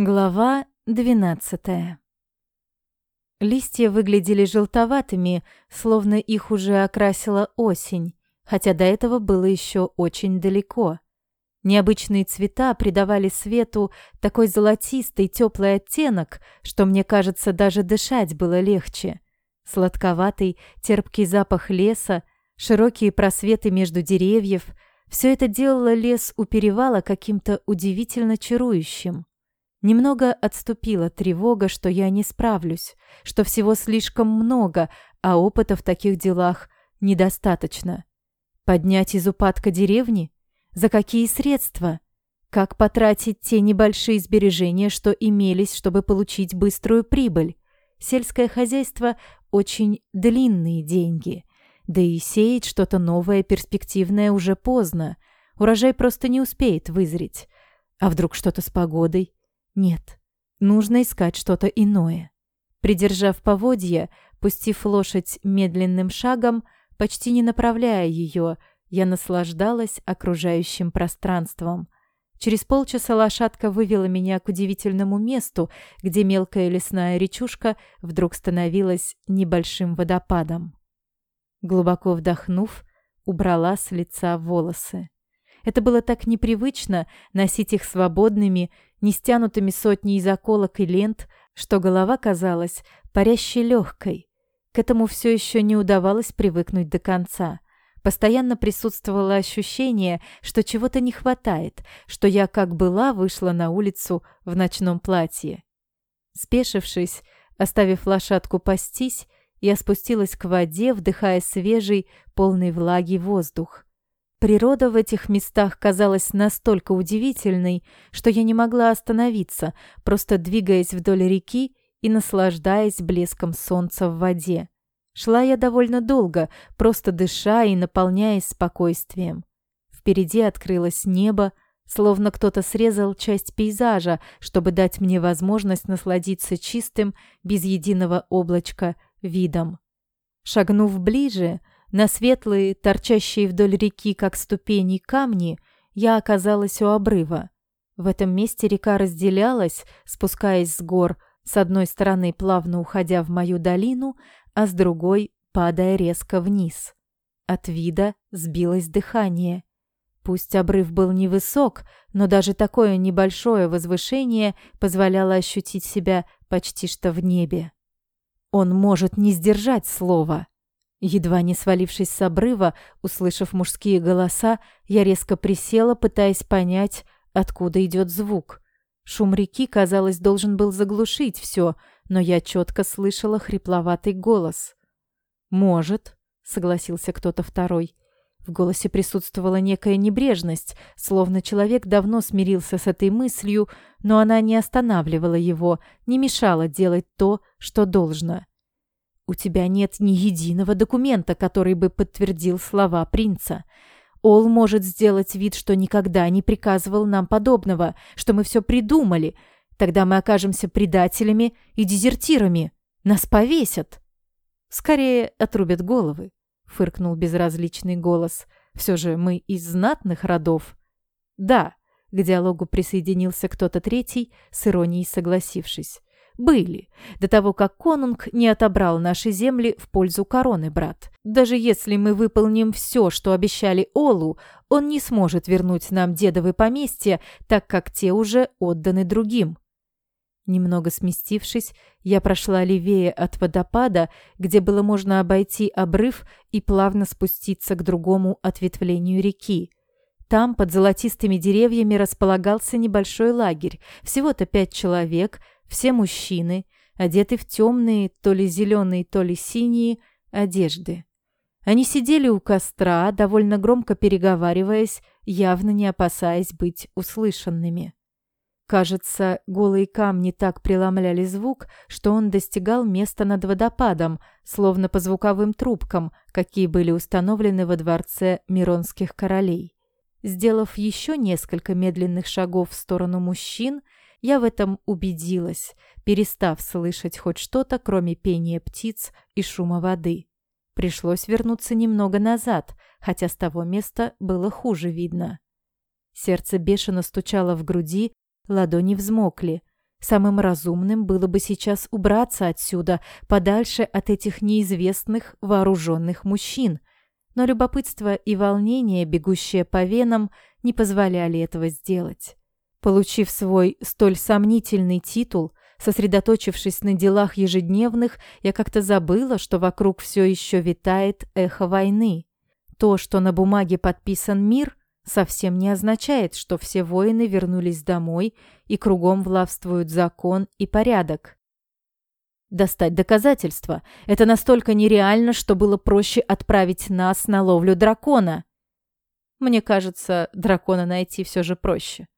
Глава двенадцатая Листья выглядели желтоватыми, словно их уже окрасила осень, хотя до этого было еще очень далеко. Необычные цвета придавали свету такой золотистый теплый оттенок, что, мне кажется, даже дышать было легче. Сладковатый, терпкий запах леса, широкие просветы между деревьев — все это делало лес у перевала каким-то удивительно чарующим. Немного отступила тревога, что я не справлюсь, что всего слишком много, а опыта в таких делах недостаточно. Поднять из упадка деревни? За какие средства? Как потратить те небольшие сбережения, что имелись, чтобы получить быструю прибыль? Сельское хозяйство – очень длинные деньги. Да и сеять что-то новое, перспективное уже поздно. Урожай просто не успеет вызреть. А вдруг что-то с погодой? Нет, нужно искать что-то иное. Придержав поводья, пустив лошадь медленным шагом, почти не направляя ее, я наслаждалась окружающим пространством. Через полчаса лошадка вывела меня к удивительному месту, где мелкая лесная речушка вдруг становилась небольшим водопадом. Глубоко вдохнув, убрала с лица волосы. Это было так непривычно носить их свободными не стянутыми сотней заколок и лент, что голова казалась парящей легкой. К этому все еще не удавалось привыкнуть до конца. Постоянно присутствовало ощущение, что чего-то не хватает, что я, как была, вышла на улицу в ночном платье. Спешившись, оставив лошадку пастись, я спустилась к воде, вдыхая свежий, полный влаги воздух. Природа в этих местах казалась настолько удивительной, что я не могла остановиться, просто двигаясь вдоль реки и наслаждаясь блеском солнца в воде. Шла я довольно долго, просто дыша и наполняясь спокойствием. Впереди открылось небо, словно кто-то срезал часть пейзажа, чтобы дать мне возможность насладиться чистым, без единого облачка, видом. Шагнув ближе, на светлые, торчащие вдоль реки, как ступени, камни, я оказалась у обрыва. В этом месте река разделялась, спускаясь с гор, с одной стороны плавно уходя в мою долину, а с другой падая резко вниз. От вида сбилось дыхание. Пусть обрыв был невысок, но даже такое небольшое возвышение позволяло ощутить себя почти что в небе. Он может не сдержать слова. Едва не свалившись с обрыва, услышав мужские голоса, я резко присела, пытаясь понять, откуда идет звук. Шум реки, казалось, должен был заглушить все, но я четко слышала хрипловатый голос. «Может», — согласился кто-то второй. В голосе присутствовала некая небрежность, словно человек давно смирился с этой мыслью, но она не останавливала его, не мешала делать то, что должно. У тебя нет ни единого документа, который бы подтвердил слова принца. Ол может сделать вид, что никогда не приказывал нам подобного, что мы все придумали. Тогда мы окажемся предателями и дезертирами. Нас повесят. Скорее отрубят головы, фыркнул безразличный голос. Все же мы из знатных родов. Да, к диалогу присоединился кто-то третий, с иронией согласившись. Были, до того, как конунг не отобрал наши земли в пользу короны, брат. Даже если мы выполним все, что обещали Олу, он не сможет вернуть нам дедовы поместья, так как те уже отданы другим. Немного сместившись, я прошла левее от водопада, где было можно обойти обрыв и плавно спуститься к другому ответвлению реки. Там, под золотистыми деревьями, располагался небольшой лагерь, всего-то пять человек – все мужчины, одеты в темные, то ли зеленые, то ли синие, одежды. Они сидели у костра, довольно громко переговариваясь, явно не опасаясь быть услышанными. Кажется, голые камни так преломляли звук, что он достигал места над водопадом, словно по звуковым трубкам, какие были установлены во дворце Миронских королей. Сделав еще несколько медленных шагов в сторону мужчин, я в этом убедилась, перестав слышать хоть что-то, кроме пения птиц и шума воды. Пришлось вернуться немного назад, хотя с того места было хуже видно. Сердце бешено стучало в груди, ладони взмокли. Самым разумным было бы сейчас убраться отсюда, подальше от этих неизвестных вооруженных мужчин. Но любопытство и волнение, бегущие по венам, не позволяли этого сделать. Получив свой столь сомнительный титул, сосредоточившись на делах ежедневных, я как-то забыла, что вокруг все еще витает эхо войны. То, что на бумаге подписан мир, совсем не означает, что все воины вернулись домой и кругом властвуют закон и порядок. Достать доказательства – это настолько нереально, что было проще отправить нас на ловлю дракона. Мне кажется, дракона найти все же проще,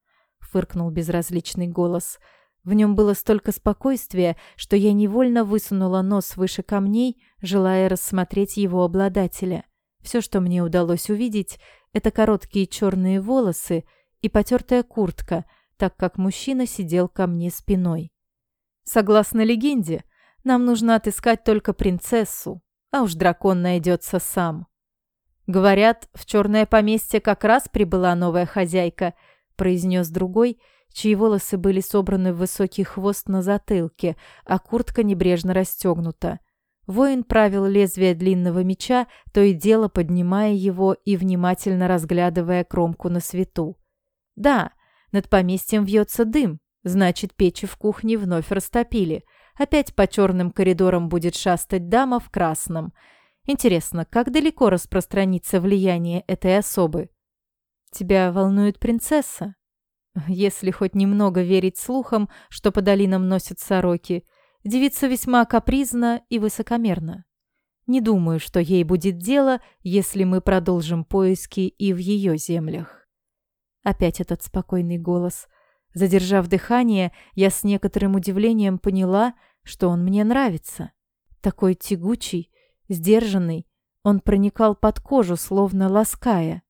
фыркнул безразличный голос. В нем было столько спокойствия, что я невольно высунула нос выше камней, желая рассмотреть его обладателя. Все, что мне удалось увидеть, это короткие черные волосы и потертая куртка, так как мужчина сидел ко мне спиной. Согласно легенде, нам нужно отыскать только принцессу, а уж дракон найдется сам. Говорят, в черное поместье как раз прибыла новая хозяйка, произнес другой, чьи волосы были собраны в высокий хвост на затылке, а куртка небрежно расстегнута. Воин правил лезвие длинного меча, то и дело поднимая его и внимательно разглядывая кромку на свету. Да, над поместьем вьется дым, значит, печи в кухне вновь растопили. Опять по черным коридорам будет шастать дама в красном. Интересно, как далеко распространится влияние этой особы? Тебя волнует принцесса? Если хоть немного верить слухам, что по долинам носят сороки – Девица весьма капризна и высокомерна. Не думаю, что ей будет дело, если мы продолжим поиски и в ее землях. Опять этот спокойный голос. Задержав дыхание, я с некоторым удивлением поняла, что он мне нравится. Такой тягучий, сдержанный, он проникал под кожу, словно лаская.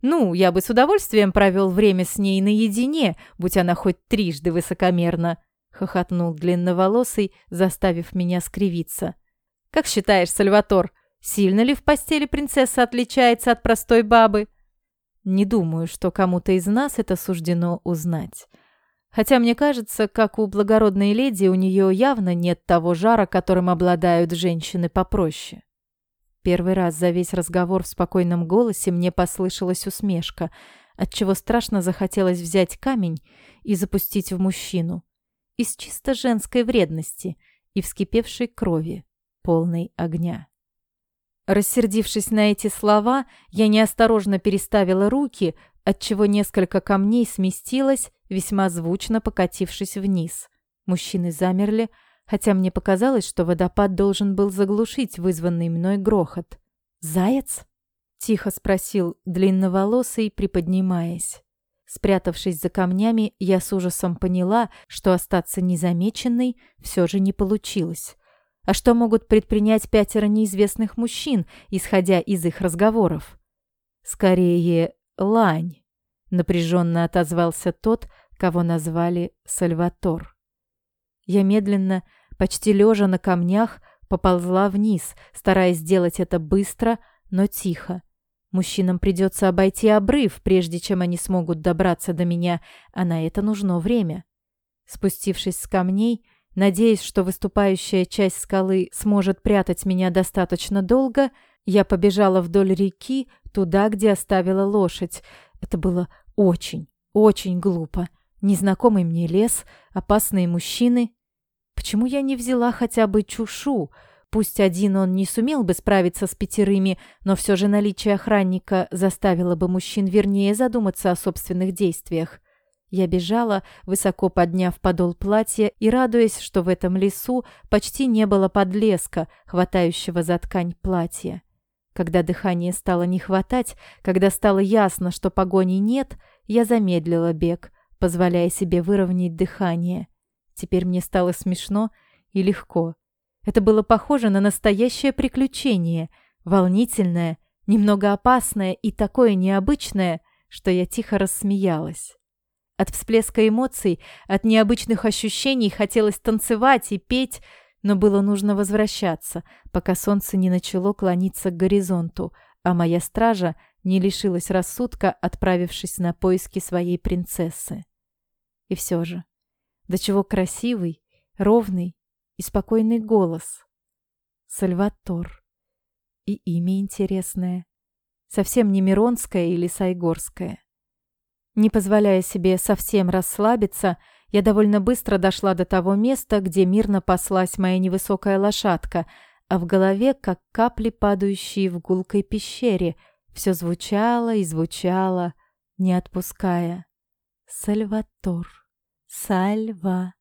Ну, я бы с удовольствием провел время с ней наедине, будь она хоть трижды высокомерна, хохотнул длинноволосый, заставив меня скривиться. Как считаешь, Сальватор, сильно ли в постели принцесса отличается от простой бабы? Не думаю, что кому-то из нас это суждено узнать. Хотя мне кажется, как у благородной леди, у нее явно нет того жара, которым обладают женщины попроще. Первый раз за весь разговор в спокойном голосе мне послышалась усмешка, отчего страшно захотелось взять камень и запустить в мужчину из чисто женской вредности и вскипевшей крови, полной огня. Рассердившись на эти слова, я неосторожно переставила руки, отчего несколько камней сместилось, весьма звучно покатившись вниз. Мужчины замерли, хотя мне показалось, что водопад должен был заглушить вызванный мной грохот. «Заяц?» — тихо спросил длинноволосый, приподнимаясь. Спрятавшись за камнями, я с ужасом поняла, что остаться незамеченной все же не получилось. А что могут предпринять пятеро неизвестных мужчин, исходя из их разговоров? Скорее, лань, напряженно отозвался тот, кого назвали Сальватор. Я медленно, почти лежа на камнях, поползла вниз, стараясь сделать это быстро, но тихо. Мужчинам придется обойти обрыв, прежде чем они смогут добраться до меня, а на это нужно время. Спустившись с камней, надеясь, что выступающая часть скалы сможет прятать меня достаточно долго, я побежала вдоль реки, туда, где оставила лошадь. Это было очень, очень глупо. Незнакомый мне лес, опасные мужчины. Почему я не взяла хотя бы чушу — Пусть один он не сумел бы справиться с пятерыми, но все же наличие охранника заставило бы мужчин вернее задуматься о собственных действиях. Я бежала, высоко подняв подол платья и радуясь, что в этом лесу почти не было подлеска, хватающего за ткань платья. Когда дыхание стало не хватать, когда стало ясно, что погони нет, я замедлила бег, позволяя себе выровнять дыхание. Теперь мне стало смешно и легко. Это было похоже на настоящее приключение, волнительное, немного опасное и такое необычное, что я тихо рассмеялась. От всплеска эмоций, от необычных ощущений хотелось танцевать и петь, но было нужно возвращаться, пока солнце не начало клониться к горизонту, а моя стража не лишилась рассудка, отправившись на поиски своей принцессы. И все же, До чего красивый, ровный и спокойный голос. Сальватор. И имя интересное. Совсем не Миронское или Сайгорское. Не позволяя себе совсем расслабиться, я довольно быстро дошла до того места, где мирно паслась моя невысокая лошадка, а в голове, как капли, падающие в гулкой пещере, все звучало и звучало, не отпуская. Сальватор. Сальватор.